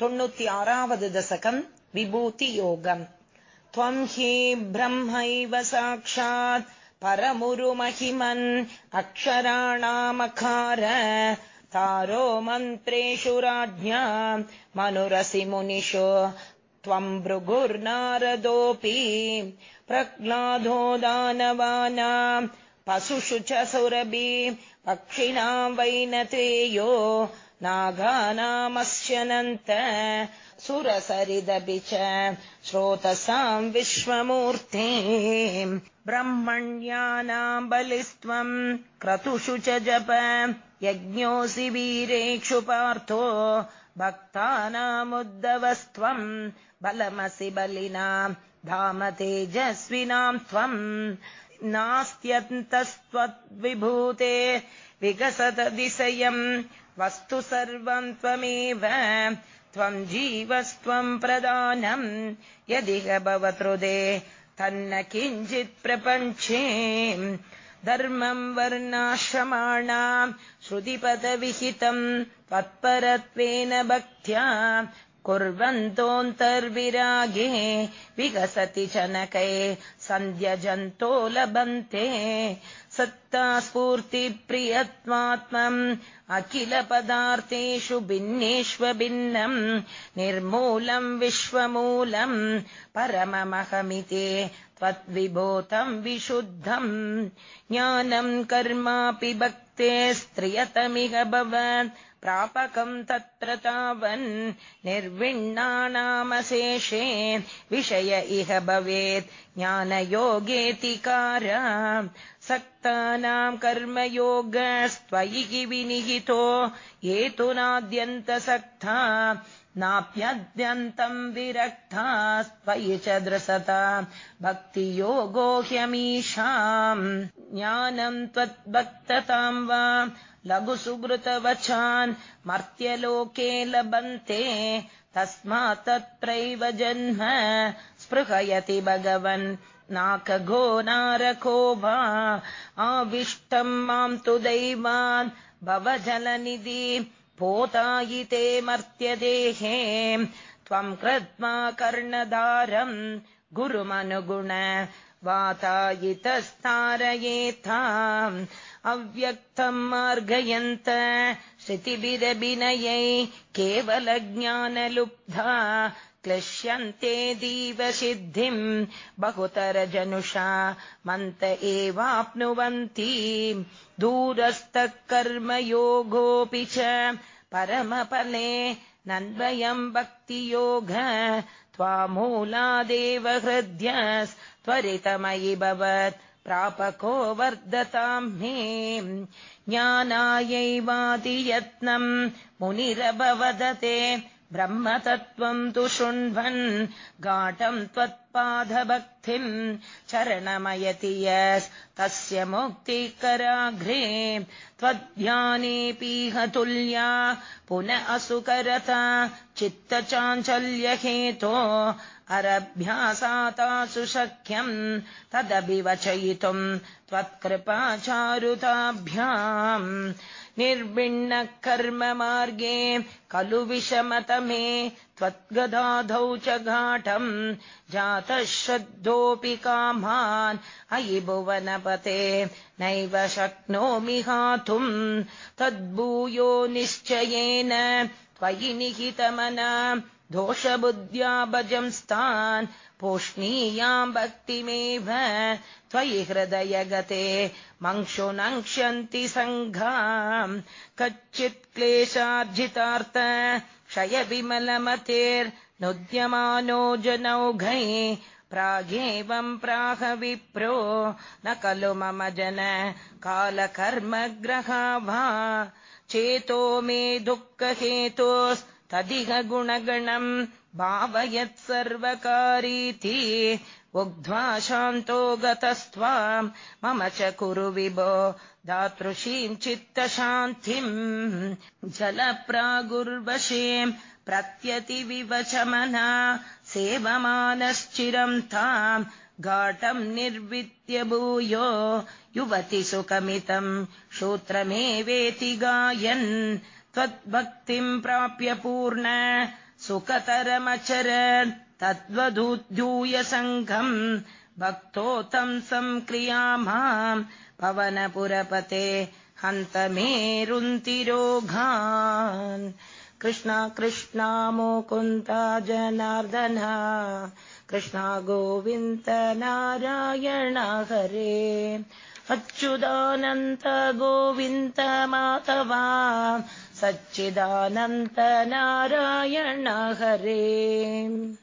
தொண்ணூத்தி ஆறாவது தசகம் விபூதி யோகம் त्वम् हि ब्रह्मैव साक्षात् परमुरुमहिमन् अक्षराणामकार तारो मन्त्रेषु राज्ञा मनुरसि मुनिषु त्वम् भृगुर्नारदोऽपि प्रह्लादो दानवानाम् पशुषु च सुरभि पक्षिणाम् वैनतेयो नागानामस्यनन्त सुरसरिदपि च श्रोतसाम् विश्वमूर्ते ब्रह्मण्यानाम् बलिस्त्वम् क्रतुषु च जप यज्ञोऽसि वीरेक्षु पार्थो भक्तानामुद्धवस्त्वम् बलमसि बलिना धाम तेजस्विनाम् त्वम् विकसत दिशयम् वस्तु सर्वम् त्वमेव त्वम् जीवस्त्वम् प्रदानम् यदिह भवतृदे तन्न किञ्चित् प्रपञ्चे। धर्मम् वर्णाश्रमाणाम् श्रुतिपदविहितम् त्वत्परत्वेन भक्त्या कुर्वन्तोऽन्तर्विरागे विकसति चनकै सन्ध्यजन्तो लभन्ते सत्ता स्फूर्तिप्रियत्वात्मम् अखिलपदार्थेषु भिन्नेष्व भिन्नम् निर्मूलम् विश्वमूलम् परममहमिते त्वद्विभूतम् विशुद्धम् ज्ञानम् कर्मापि भक्ते स्त्रियतमिह भवन् प्रापकम् तत्र तावन् निर्विण्णानामशेषे विषय इह भवेत् ज्ञानयोगेतिकार सक्तानाम् कर्मयोगस्त्वयि विनिहितो ये तु नाद्यन्तसक्ता नाप्यद्यन्तम् विरक्तास्त्वयि च दृशता भक्तियोगो ह्यमीषाम् ज्ञानम् त्वद्भक्तताम् वा। लघुसुहृतवचान् मर्त्यलोके लभन्ते। तस्मात् तत्रैव जन्म स्पृहयति भगवन्। नाकघो नारको वा। आविष्टम् माम् तु दैवान्। भवजलनिधि पोतायिते मर्त्यदेहे त्वम् कृत्वा कर्णधारम् गुरुमनुगुण वातायितस्तारयेताम् अव्यक्तम् मार्गयन्त श्रुतिभिरभिनयै केवलज्ञानलुब्धा क्लिश्यन्ते दीवसिद्धिम् बहुतरजनुषा मन्त एवाप्नुवन्ति दूरस्थः कर्मयोगोऽपि च परमफले नन्वयम् भक्तियोग त्वामूलादेव हृद्यस्त्वरितमयि भवत् प्रापको वर्धताम् मे। ज्ञानायैवादियत्नम् मुनिरभवदते ब्रह्मतत्त्वम् तु शृण्वन् घाटम् त्वत्पादभक्तिम् चरणमयति यस्तस्य मुक्तिकराघ्रे त्वद्ध्यानेऽपीह तुल्या पुन असुकरता चित्तचाञ्चल्यहेतो अरभ्यासातासु शक्यम् तदभिवचयितुम् त्वत्कृपाचारुताभ्याम् निर्विण्णः कर्म मार्गे खलु विषमतमे त्वद्गदाधौ च घाटम् जातः श्रद्धोऽपि कामान् अयि भुवनपते नैव शक्नोमि हातुम् तद्भूयो निश्चयेन त्वयि निहितमना दोषबुद्ध्या भजंस्तान् पोष्णीयाम् भक्तिमेव त्वयि हृदय गते मङ्क्षु नङ्क्ष्यन्ति सङ्घाम् कच्चित् क्लेशार्जितार्थ क्षय विमलमतेर्नुद्यमानो जनौघै। प्रागेवम् प्राह विप्रो न खलु मम जन कालकर्मग्रहा वा चेतो मे दुःखहेतोस्तदिह गुणगणम् भावयत् सर्वकारीति। उग्ध्वा शान्तो गतस्त्वाम्। मम च कुरु विभो दातृशीम् चित्तशान्तिम्। जलप्रागुर्वशीम् प्रत्यतिविवचमना सेवमानश्चिरम् ताम्। घाटम् निर्वित्य भूयो। युवति सुखमितम्। श्रोत्रमेवेति गायन् त्वद्भक्तिम् प्राप्य पूर्ण सुखतरमचरन् तद्वदूद्यूय सङ्घम् भक्तो तम् संक्रियामाम् पवनपुरपते हन्त मेरुन्तिरोघान् कृष्णा कृष्णा मुकुन्ता जनार्दन। कृष्णा गोविन्द नारायण हरे। अच्युदानन्त गोविन्द माधवा सच्चिदानन्त नारायण हरे